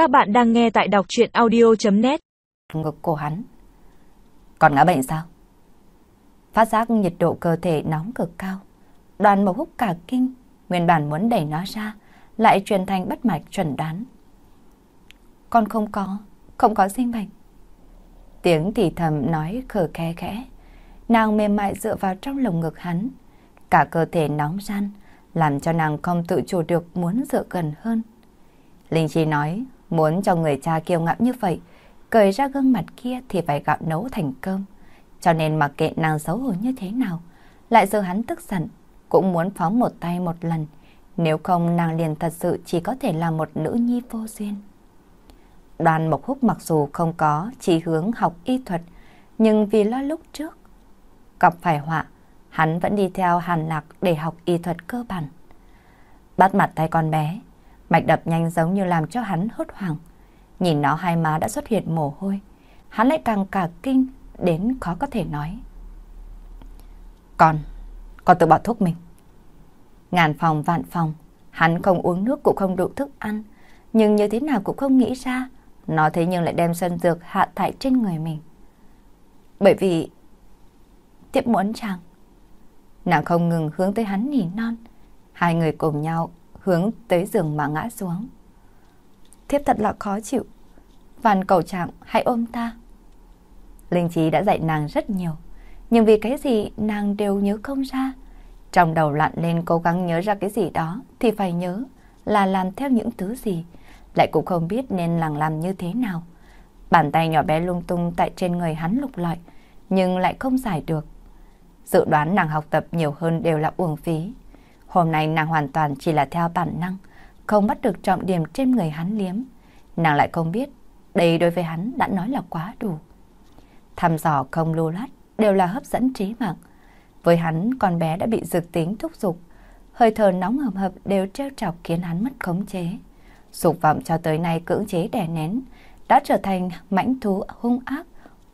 Các bạn đang nghe tại đọc chuyện audio.net Ngực của hắn. Còn ngã bệnh sao? Phát giác nhiệt độ cơ thể nóng cực cao. Đoàn mộc húc cả kinh, nguyên bản muốn đẩy nó ra, lại truyền thành bất mạch chuẩn đoán. Con không có, không có sinh bệnh. Tiếng thì thầm nói khờ khe khẽ. Nàng mềm mại dựa vào trong lồng ngực hắn. Cả cơ thể nóng ran, làm cho nàng không tự chủ được muốn dựa gần hơn. Linh Chi nói, muốn cho người cha kiêu ngạo như vậy, cởi ra gương mặt kia thì phải gạo nấu thành cơm. Cho nên mặc kệ nàng xấu hổ như thế nào, lại giờ hắn tức giận, cũng muốn phóng một tay một lần. Nếu không nàng liền thật sự chỉ có thể là một nữ nhi vô duyên. Đoàn Mộc Húc mặc dù không có chỉ hướng học y thuật, nhưng vì lo lúc trước gặp phải họa, hắn vẫn đi theo Hàn Lạc để học y thuật cơ bản. Bắt mặt tay con bé, mạch đập nhanh giống như làm cho hắn hốt hoảng. Nhìn nó hai má đã xuất hiện mồ hôi, hắn lại càng cả kinh đến khó có thể nói. Còn, còn tự bỏ thuốc mình. Ngàn phòng vạn phòng, hắn không uống nước cũng không đủ thức ăn, nhưng như thế nào cũng không nghĩ ra, nó thế nhưng lại đem sân dược hạ tại trên người mình. Bởi vì tiếp muốn chàng. Nàng không ngừng hướng tới hắn nỉ non. Hai người cùng nhau hướng tới giường mà ngã xuống. Thiếp thật là khó chịu. Van cầu trạng hãy ôm ta. Linh trí đã dạy nàng rất nhiều. Nhưng vì cái gì nàng đều nhớ không ra. Trong đầu lặn lên cố gắng nhớ ra cái gì đó thì phải nhớ là làm theo những thứ gì. Lại cũng không biết nên làng làm như thế nào. Bàn tay nhỏ bé lung tung tại trên người hắn lục lọi, nhưng lại không giải được. Dự đoán nàng học tập nhiều hơn đều là uổng phí. Hôm nay nàng hoàn toàn chỉ là theo bản năng, không bắt được trọng điểm trên người hắn liếm. Nàng lại không biết, đây đối với hắn đã nói là quá đủ. Thăm dò không lưu lát đều là hấp dẫn trí mạng. Với hắn, con bé đã bị dược tính thúc giục. Hơi thở nóng hầm hập đều treo chọc khiến hắn mất khống chế. Dục vọng cho tới nay cưỡng chế đè nén, đã trở thành mãnh thú hung ác,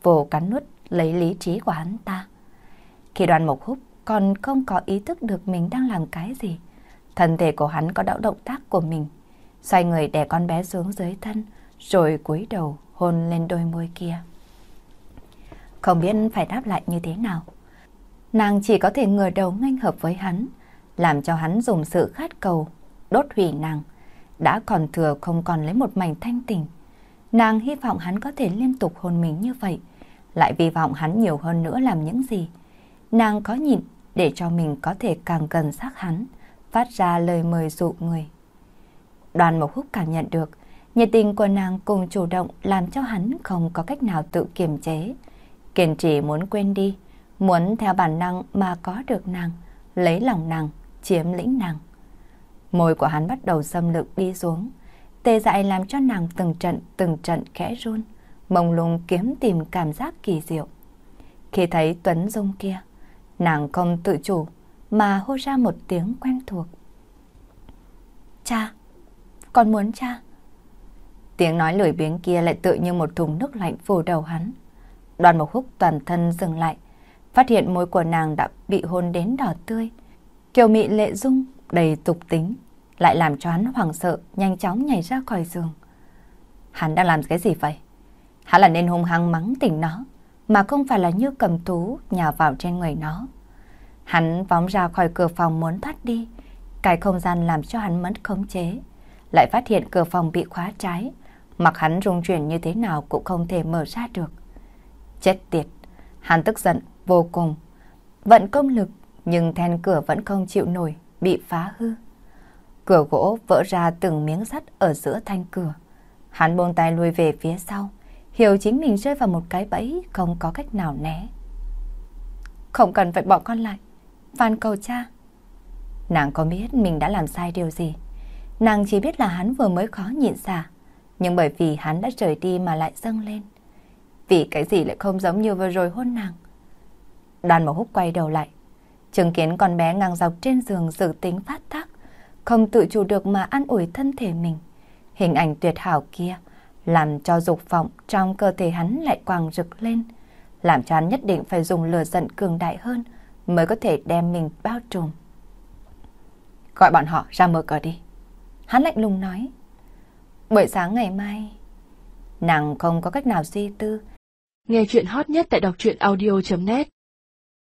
vồ cắn nuốt lấy lý trí của hắn ta. Khi đoàn mộc húc còn không có ý thức được mình đang làm cái gì, thân thể của hắn có đạo động tác của mình. Xoay người đè con bé xuống dưới thân, rồi cúi đầu hôn lên đôi môi kia. Không biết phải đáp lại như thế nào. Nàng chỉ có thể ngửa đầu nghênh hợp với hắn, làm cho hắn dùng sự khát cầu, đốt hủy nàng. Đã còn thừa không còn lấy một mảnh thanh tình. Nàng hy vọng hắn có thể liên tục hôn mình như vậy, lại hy vọng hắn nhiều hơn nữa làm những gì. Nàng có nhịn để cho mình có thể càng gần sát hắn, phát ra lời mời dụ người. Đoàn Mộc Húc cảm nhận được, nhiệt tình của nàng cùng chủ động làm cho hắn không có cách nào tự kiềm chế. Kiên trì muốn quên đi, muốn theo bản năng mà có được nàng, lấy lòng nàng, chiếm lĩnh nàng. Môi của hắn bắt đầu xâm lược đi xuống, tê dại làm cho nàng từng trận từng trận khẽ run, mông lung kiếm tìm cảm giác kỳ diệu. Khi thấy Tuấn Dung kia, nàng không tự chủ mà hô ra một tiếng quen thuộc. Cha, con muốn cha. Tiếng nói lười biếng kia lại tự như một thùng nước lạnh phủ đầu hắn. Đoàn một húc toàn thân dừng lại, phát hiện môi của nàng đã bị hôn đến đỏ tươi. Kiều mị lệ dung, đầy tục tính, lại làm cho hắn hoảng sợ, nhanh chóng nhảy ra khỏi giường. Hắn đang làm cái gì vậy? Hắn là nên hung hăng mắng tỉnh nó, mà không phải là như cầm thú nhào vào trên người nó. Hắn phóng ra khỏi cửa phòng muốn thoát đi, cái không gian làm cho hắn mất khống chế. Lại phát hiện cửa phòng bị khóa trái, mặc hắn rung chuyển như thế nào cũng không thể mở ra được. Chết tiệt, hắn tức giận vô cùng. Vận công lực, nhưng then cửa vẫn không chịu nổi, bị phá hư. Cửa gỗ vỡ ra từng miếng sắt ở giữa thanh cửa. Hắn buông tay lui về phía sau, hiểu chính mình rơi vào một cái bẫy không có cách nào né. Không cần phải bỏ con lại, van cầu cha. Nàng có biết mình đã làm sai điều gì. Nàng chỉ biết là hắn vừa mới khó nhịn xả, nhưng bởi vì hắn đã rời đi mà lại dâng lên. Vì cái gì lại không giống như vừa rồi hôn nàng. Đoàn mẫu húc quay đầu lại, chứng kiến con bé ngang dọc trên giường dự tính phát tác, không tự chủ được mà an ủi thân thể mình. Hình ảnh tuyệt hảo kia làm cho dục vọng trong cơ thể hắn lại quàng rực lên, làm cho hắn nhất định phải dùng lửa giận cường đại hơn mới có thể đem mình bao trùm. Gọi bọn họ ra mở cửa đi. Hắn lạnh lùng nói. Buổi sáng ngày mai, nàng không có cách nào suy tư. Nghe chuyện hot nhất tại đọc truyện audio.net